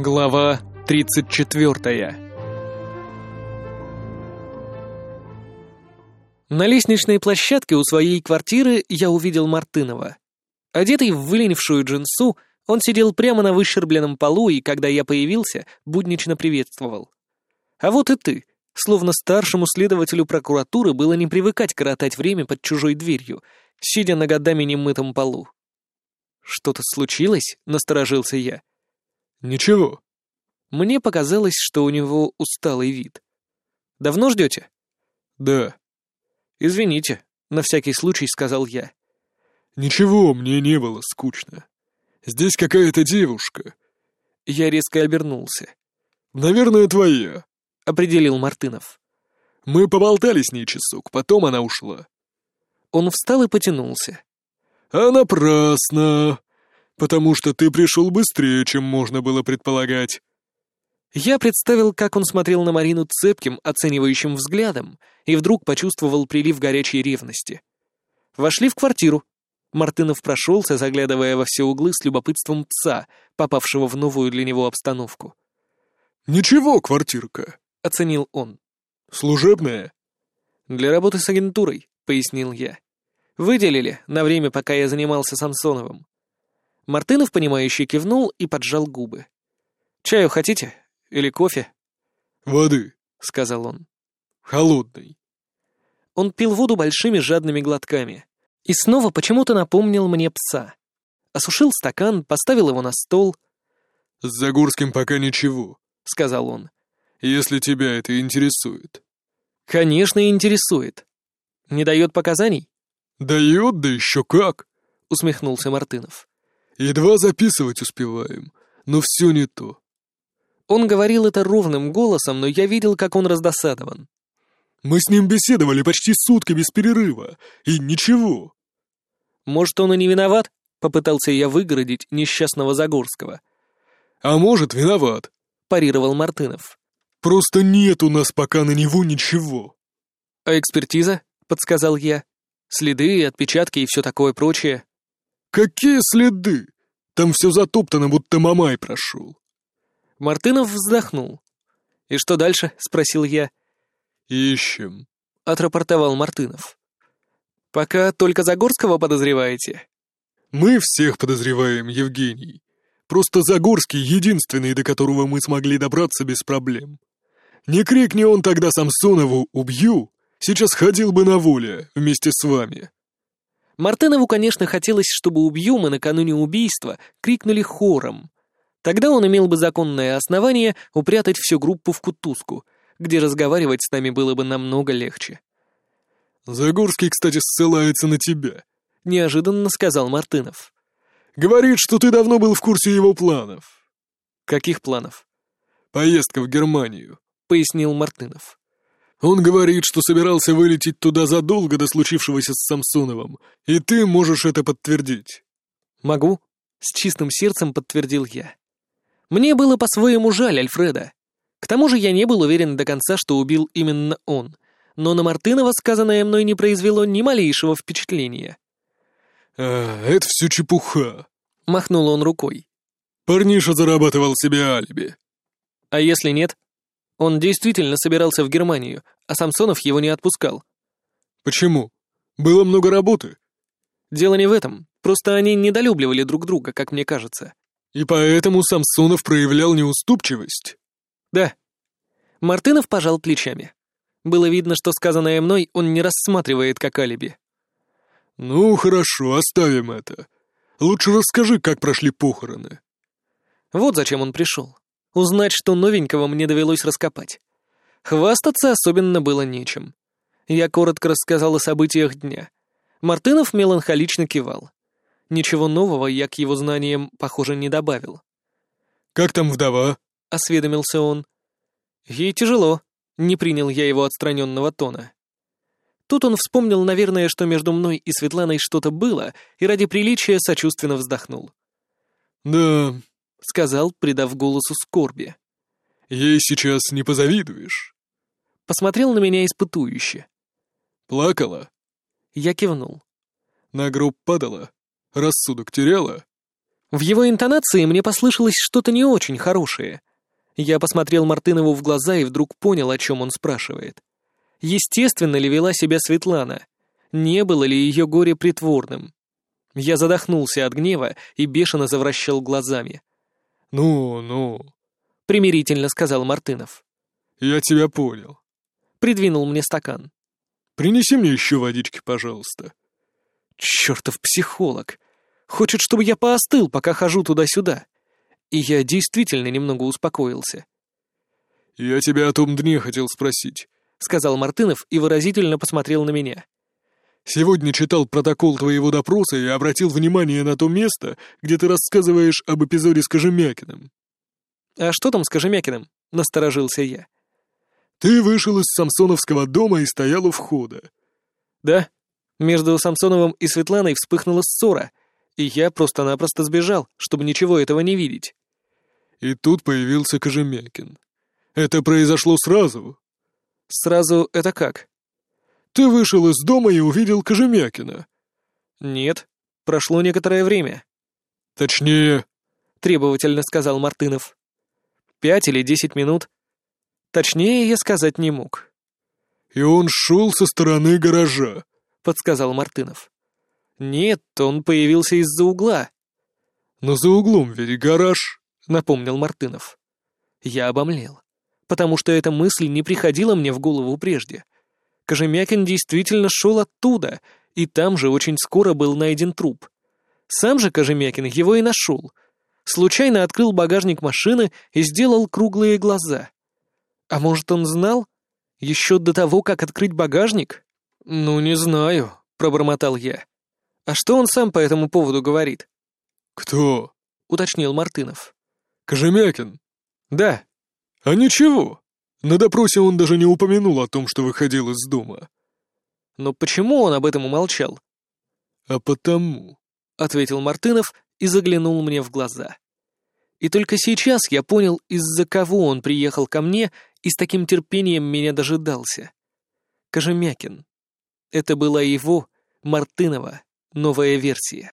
Глава 34 На лестничной площадке у своей квартиры я увидел Мартынова. Одетый в выленившую джинсу, он сидел прямо на выщербленном полу и, когда я появился, буднично приветствовал. А вот и ты. Словно старшему следователю прокуратуры было не привыкать коротать время под чужой дверью, сидя на годами немытом полу. «Что-то случилось?» — насторожился я. «Ничего». Мне показалось, что у него усталый вид. «Давно ждете?» «Да». «Извините», — на всякий случай сказал я. «Ничего, мне не было скучно. Здесь какая-то девушка». Я резко обернулся. «Наверное, твоя», — определил Мартынов. «Мы поболтали с ней часок, потом она ушла». Он встал и потянулся. «А напрасно, потому что ты пришел быстрее, чем можно было предполагать». Я представил, как он смотрел на Марину цепким, оценивающим взглядом, и вдруг почувствовал прилив горячей ревности. Вошли в квартиру. Мартынов прошелся, заглядывая во все углы с любопытством пса, попавшего в новую для него обстановку. «Ничего, квартирка», — оценил он. «Служебная?» «Для работы с агентурой», — пояснил я. «Выделили на время, пока я занимался Самсоновым». Мартынов, понимающе кивнул и поджал губы. «Чаю хотите? Или кофе?» «Воды», — сказал он. «Холодной». Он пил воду большими жадными глотками. И снова почему-то напомнил мне пса. Осушил стакан, поставил его на стол. «С Загорским пока ничего», — сказал он. «Если тебя это интересует». «Конечно, интересует. Не дает показаний?» «Дает, да еще как», — усмехнулся Мартынов. «Едва записывать успеваем, но все не то». Он говорил это ровным голосом, но я видел, как он раздосадован. Мы с ним беседовали почти сутки без перерыва, и ничего. Может, он и не виноват? Попытался я выгородить несчастного Загорского. А может, виноват, парировал Мартынов. Просто нет у нас пока на него ничего. А экспертиза? Подсказал я. Следы, отпечатки и все такое прочее. Какие следы? Там все затоптано, будто Мамай прошел. Мартынов вздохнул. «И что дальше?» — спросил я. «Ищем», — отрапортовал Мартынов. «Пока только Загорского подозреваете?» «Мы всех подозреваем, Евгений. Просто Загорский — единственный, до которого мы смогли добраться без проблем. Не крикни он тогда Самсонову «убью», сейчас ходил бы на воле вместе с вами». Мартынову, конечно, хотелось, чтобы «убью» мы накануне убийства крикнули хором. Тогда он имел бы законное основание упрятать всю группу в кутузку — где разговаривать с нами было бы намного легче. «Загорский, кстати, ссылается на тебя», — неожиданно сказал Мартынов. «Говорит, что ты давно был в курсе его планов». «Каких планов?» «Поездка в Германию», — пояснил Мартынов. «Он говорит, что собирался вылететь туда задолго до случившегося с Самсоновым, и ты можешь это подтвердить». «Могу», — с чистым сердцем подтвердил я. Мне было по-своему жаль Альфреда. К тому же я не был уверен до конца, что убил именно он, но на Мартынова сказанное мной не произвело ни малейшего впечатления. «А, это все чепуха», — махнул он рукой. «Парниша зарабатывал себе алиби». «А если нет?» Он действительно собирался в Германию, а Самсонов его не отпускал. «Почему? Было много работы». «Дело не в этом. Просто они недолюбливали друг друга, как мне кажется». «И поэтому Самсонов проявлял неуступчивость?» «Да». Мартынов пожал плечами. Было видно, что сказанное мной он не рассматривает как алиби. «Ну, хорошо, оставим это. Лучше расскажи, как прошли похороны». Вот зачем он пришел. Узнать, что новенького мне довелось раскопать. Хвастаться особенно было нечем. Я коротко рассказал о событиях дня. Мартынов меланхолично кивал. Ничего нового я к его знаниям, похоже, не добавил. «Как там вдова?» — осведомился он. «Ей тяжело», — не принял я его отстраненного тона. Тут он вспомнил, наверное, что между мной и Светланой что-то было, и ради приличия сочувственно вздохнул. «Да», — сказал, придав голосу скорби. «Ей сейчас не позавидуешь». Посмотрел на меня испытующе. «Плакала?» Я кивнул. «На гроб падала? Рассудок теряла?» В его интонации мне послышалось что-то не очень хорошее. Я посмотрел Мартынову в глаза и вдруг понял, о чем он спрашивает. Естественно ли вела себя Светлана? Не было ли ее горе притворным? Я задохнулся от гнева и бешено завращал глазами. «Ну, ну», — примирительно сказал Мартынов. «Я тебя понял». Придвинул мне стакан. «Принеси мне еще водички, пожалуйста». Чертов психолог. Хочет, чтобы я поостыл, пока хожу туда-сюда. И я действительно немного успокоился. «Я тебя о том дне хотел спросить», — сказал Мартынов и выразительно посмотрел на меня. «Сегодня читал протокол твоего допроса и обратил внимание на то место, где ты рассказываешь об эпизоде с Кожемякиным». «А что там с Кожемякиным?» — насторожился я. «Ты вышел из Самсоновского дома и стоял у входа». «Да. Между Самсоновым и Светланой вспыхнула ссора, и я просто-напросто сбежал, чтобы ничего этого не видеть». И тут появился Кожемякин. Это произошло сразу. Сразу это как? Ты вышел из дома и увидел Кожемякина. Нет, прошло некоторое время. Точнее, требовательно сказал Мартынов. Пять или десять минут. Точнее я сказать не мог. И он шел со стороны гаража, подсказал Мартынов. Нет, он появился из-за угла. Но за углом ведь гараж, напомнил Мартынов. Я обомлел, потому что эта мысль не приходила мне в голову прежде. Кожемякин действительно шел оттуда, и там же очень скоро был найден труп. Сам же Кожемякин его и нашел. Случайно открыл багажник машины и сделал круглые глаза. А может, он знал? Еще до того, как открыть багажник? Ну, не знаю, пробормотал я. А что он сам по этому поводу говорит? Кто? уточнил Мартынов. Кожемякин. Да. А ничего. На допросе он даже не упомянул о том, что выходил из дома. Но почему он об этом умолчал? А потому, ответил Мартынов и заглянул мне в глаза. И только сейчас я понял, из-за кого он приехал ко мне и с таким терпением меня дожидался. Кожемякин. Это была его, Мартынова, новая версия.